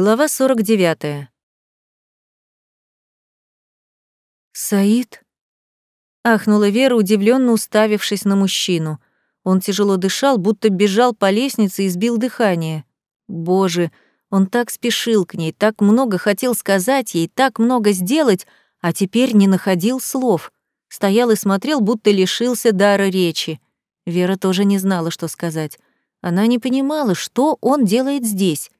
Глава 49. «Саид?» — ахнула Вера, удивленно уставившись на мужчину. Он тяжело дышал, будто бежал по лестнице и сбил дыхание. Боже, он так спешил к ней, так много хотел сказать ей, так много сделать, а теперь не находил слов. Стоял и смотрел, будто лишился дара речи. Вера тоже не знала, что сказать. Она не понимала, что он делает здесь.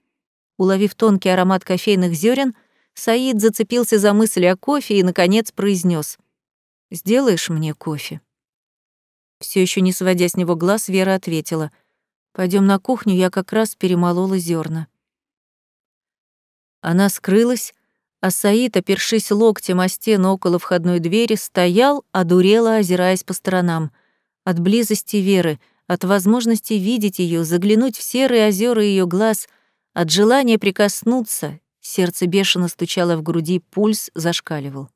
Уловив тонкий аромат кофейных зерен, Саид зацепился за мысли о кофе и, наконец, произнес: «Сделаешь мне кофе?» Все еще не сводя с него глаз, Вера ответила. Пойдем на кухню, я как раз перемолола зерна. Она скрылась, а Саид, опершись локтем о стену около входной двери, стоял, одурело озираясь по сторонам. От близости Веры, от возможности видеть ее, заглянуть в серые озера ее глаз — от желания прикоснуться сердце бешено стучало в груди, пульс зашкаливал.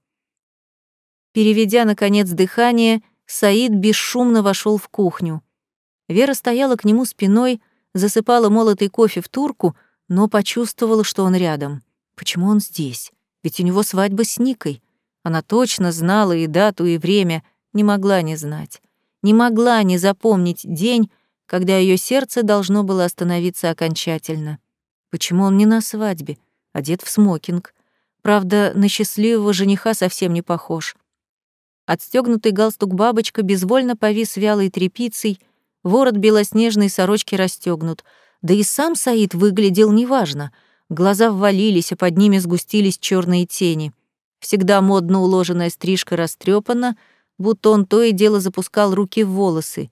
Переведя, наконец, дыхание, Саид бесшумно вошел в кухню. Вера стояла к нему спиной, засыпала молотый кофе в турку, но почувствовала, что он рядом. Почему он здесь? Ведь у него свадьба с Никой. Она точно знала и дату, и время, не могла не знать. Не могла не запомнить день, когда ее сердце должно было остановиться окончательно. Почему он не на свадьбе, одет в смокинг? Правда, на счастливого жениха совсем не похож. Отстегнутый галстук бабочка безвольно повис вялой тряпицей, ворот белоснежной сорочки расстегнут. Да и сам Саид выглядел неважно. Глаза ввалились, а под ними сгустились черные тени. Всегда модно уложенная стрижка растрепана, будто он то и дело запускал руки в волосы.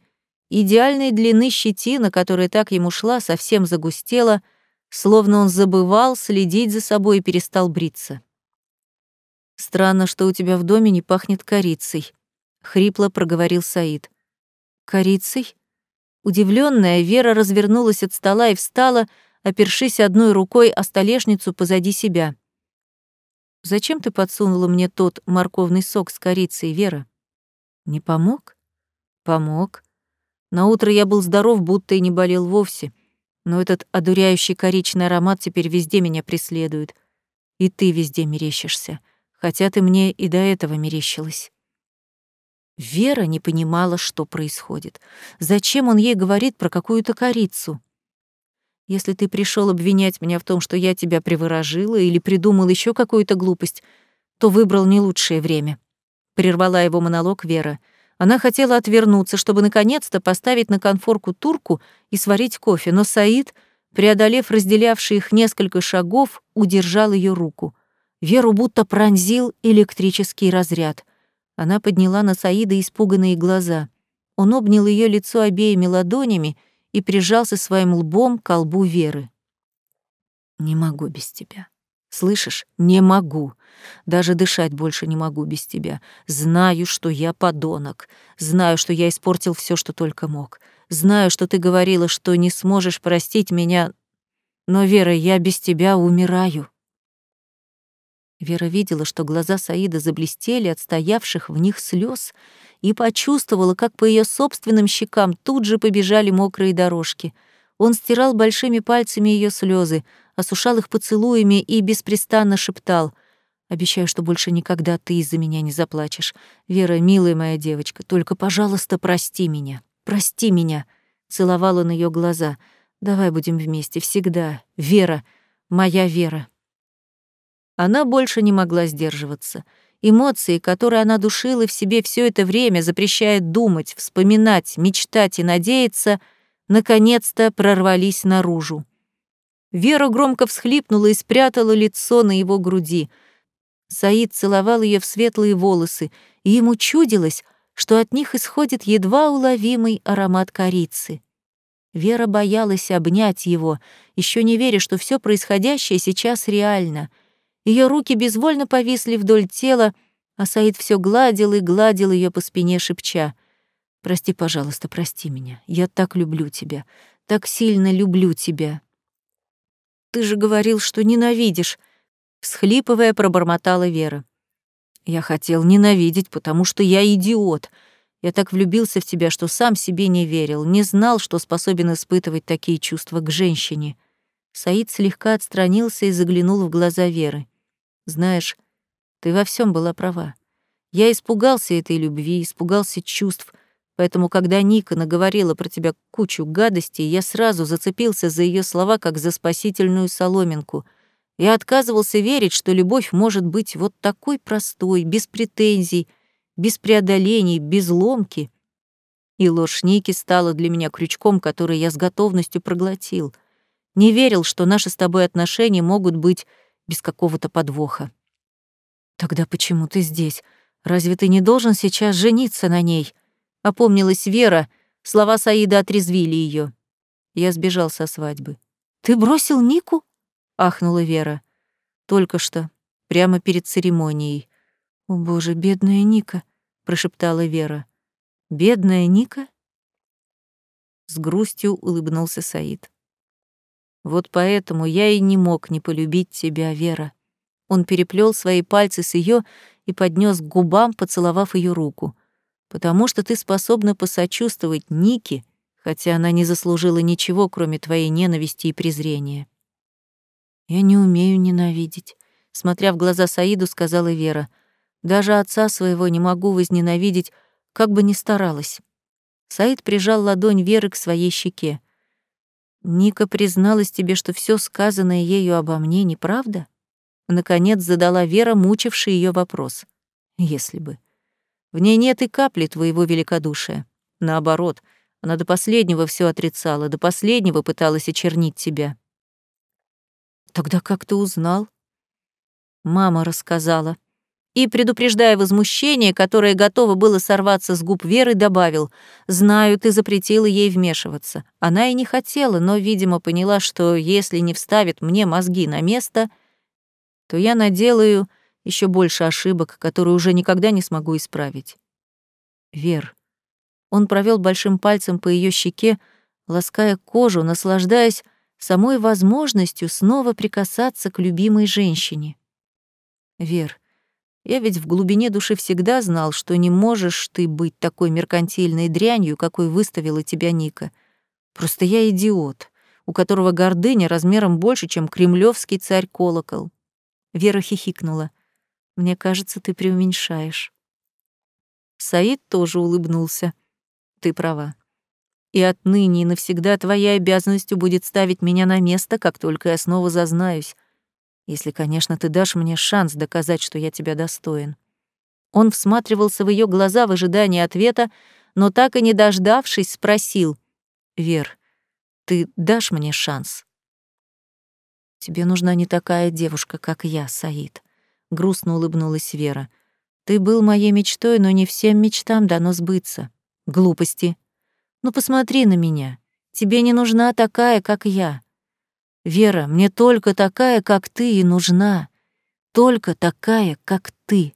Идеальной длины щетина, которая так ему шла, совсем загустела — словно он забывал следить за собой и перестал бриться. «Странно, что у тебя в доме не пахнет корицей», — хрипло проговорил Саид. «Корицей?» Удивленная, Вера развернулась от стола и встала, опершись одной рукой о столешницу позади себя. «Зачем ты подсунула мне тот морковный сок с корицей, Вера?» «Не помог?» «Помог. На утро я был здоров, будто и не болел вовсе но этот одуряющий коричный аромат теперь везде меня преследует. И ты везде мерещишься, хотя ты мне и до этого мерещилась. Вера не понимала, что происходит. Зачем он ей говорит про какую-то корицу? Если ты пришел обвинять меня в том, что я тебя приворожила или придумал еще какую-то глупость, то выбрал не лучшее время. Прервала его монолог Вера. Она хотела отвернуться, чтобы наконец-то поставить на конфорку турку и сварить кофе, но Саид, преодолев разделявшие их несколько шагов, удержал ее руку. Веру будто пронзил электрический разряд. Она подняла на Саида испуганные глаза. Он обнял ее лицо обеими ладонями и прижался своим лбом к лбу Веры. «Не могу без тебя. Слышишь? Не могу. Даже дышать больше не могу без тебя. Знаю, что я подонок. Знаю, что я испортил все, что только мог. Знаю, что ты говорила, что не сможешь простить меня. Но, Вера, я без тебя умираю. Вера видела, что глаза Саида заблестели от стоявших в них слез, и почувствовала, как по ее собственным щекам тут же побежали мокрые дорожки. Он стирал большими пальцами ее слезы, осушал их поцелуями и беспрестанно шептал — Обещаю, что больше никогда ты из-за меня не заплачешь. Вера, милая моя девочка, только, пожалуйста, прости меня. Прости меня. Целовал он ее глаза. Давай будем вместе всегда. Вера, моя Вера. Она больше не могла сдерживаться. Эмоции, которые она душила в себе все это время, запрещая думать, вспоминать, мечтать и надеяться, наконец-то прорвались наружу. Вера громко всхлипнула и спрятала лицо на его груди — Саид целовал ее в светлые волосы, и ему чудилось, что от них исходит едва уловимый аромат корицы. Вера боялась обнять его, еще не веря, что все происходящее сейчас реально. Ее руки безвольно повисли вдоль тела, а Саид все гладил и гладил ее по спине, шепча. «Прости, пожалуйста, прости меня. Я так люблю тебя. Так сильно люблю тебя». «Ты же говорил, что ненавидишь», всхлипывая, пробормотала Вера. Я хотел ненавидеть, потому что я идиот. Я так влюбился в тебя, что сам себе не верил, не знал, что способен испытывать такие чувства к женщине. Саид слегка отстранился и заглянул в глаза Веры. «Знаешь, ты во всем была права. Я испугался этой любви, испугался чувств, поэтому, когда Ника наговорила про тебя кучу гадостей, я сразу зацепился за ее слова, как за спасительную соломинку. Я отказывался верить, что любовь может быть вот такой простой, без претензий, без преодолений, без ломки. И ложь Ники стала для меня крючком, который я с готовностью проглотил. Не верил, что наши с тобой отношения могут быть без какого-то подвоха. Тогда почему ты здесь? Разве ты не должен сейчас жениться на ней? Опомнилась Вера, слова Саида отрезвили ее. Я сбежал со свадьбы. Ты бросил Нику? ахнула Вера. Только что, прямо перед церемонией. О, боже, бедная Ника, прошептала Вера. Бедная Ника? С грустью улыбнулся Саид. Вот поэтому я и не мог не полюбить тебя, Вера. Он переплел свои пальцы с ее и поднес к губам, поцеловав ее руку. «Потому что ты способна посочувствовать Нике, хотя она не заслужила ничего, кроме твоей ненависти и презрения». «Я не умею ненавидеть», — смотря в глаза Саиду, сказала Вера. «Даже отца своего не могу возненавидеть, как бы ни старалась». Саид прижал ладонь Веры к своей щеке. «Ника призналась тебе, что все сказанное ею обо мне неправда?» Наконец задала Вера, мучивший ее вопрос. Если бы. В ней нет и капли твоего великодушия. Наоборот, она до последнего все отрицала, до последнего пыталась очернить тебя. Тогда как ты узнал? Мама рассказала. И, предупреждая возмущение, которое готово было сорваться с губ Веры, добавил, «Знаю, ты запретила ей вмешиваться. Она и не хотела, но, видимо, поняла, что если не вставит мне мозги на место, то я наделаю еще больше ошибок, которые уже никогда не смогу исправить. Вер. Он провел большим пальцем по ее щеке, лаская кожу, наслаждаясь самой возможностью снова прикасаться к любимой женщине. Вер, я ведь в глубине души всегда знал, что не можешь ты быть такой меркантильной дрянью, какой выставила тебя Ника. Просто я идиот, у которого гордыня размером больше, чем кремлевский царь-колокол. Вера хихикнула. «Мне кажется, ты преуменьшаешь». Саид тоже улыбнулся. «Ты права. И отныне и навсегда твоей обязанностью будет ставить меня на место, как только я снова зазнаюсь. Если, конечно, ты дашь мне шанс доказать, что я тебя достоин». Он всматривался в ее глаза в ожидании ответа, но так и не дождавшись, спросил. «Вер, ты дашь мне шанс?» Тебе нужна не такая девушка, как я, Саид. Грустно улыбнулась Вера. Ты был моей мечтой, но не всем мечтам дано сбыться. Глупости. Ну посмотри на меня. Тебе не нужна такая, как я. Вера, мне только такая, как ты, и нужна. Только такая, как ты.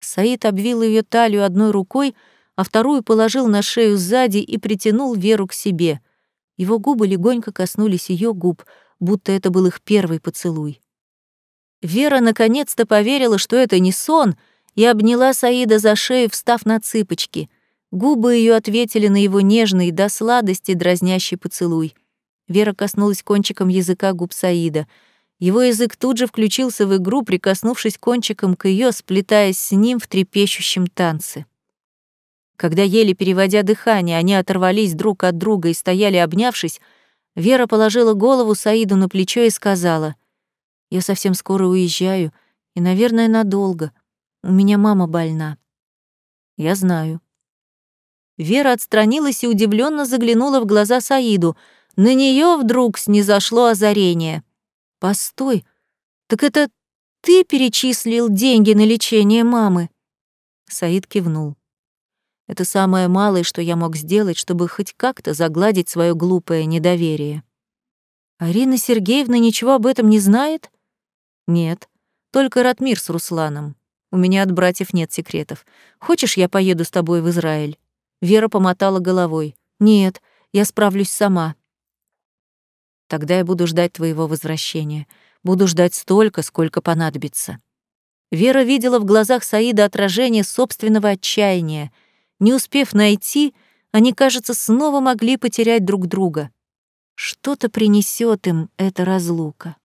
Саид обвил ее талию одной рукой, а вторую положил на шею сзади и притянул Веру к себе. Его губы легонько коснулись ее губ, будто это был их первый поцелуй. Вера наконец-то поверила, что это не сон, и обняла Саида за шею, встав на цыпочки. Губы ее ответили на его нежный до сладости дразнящий поцелуй. Вера коснулась кончиком языка губ Саида. Его язык тут же включился в игру, прикоснувшись кончиком к ее, сплетаясь с ним в трепещущем танце. Когда еле переводя дыхание, они оторвались друг от друга и стояли обнявшись, Вера положила голову Саиду на плечо и сказала, «Я совсем скоро уезжаю, и, наверное, надолго. У меня мама больна». «Я знаю». Вера отстранилась и удивленно заглянула в глаза Саиду. На нее вдруг снизошло озарение. «Постой, так это ты перечислил деньги на лечение мамы?» Саид кивнул. Это самое малое, что я мог сделать, чтобы хоть как-то загладить свое глупое недоверие. Арина Сергеевна ничего об этом не знает? Нет, только Ратмир с Русланом. У меня от братьев нет секретов. Хочешь, я поеду с тобой в Израиль? Вера помотала головой. Нет, я справлюсь сама. Тогда я буду ждать твоего возвращения. Буду ждать столько, сколько понадобится. Вера видела в глазах Саида отражение собственного отчаяния — не успев найти, они, кажется, снова могли потерять друг друга. Что-то принесет им эта разлука.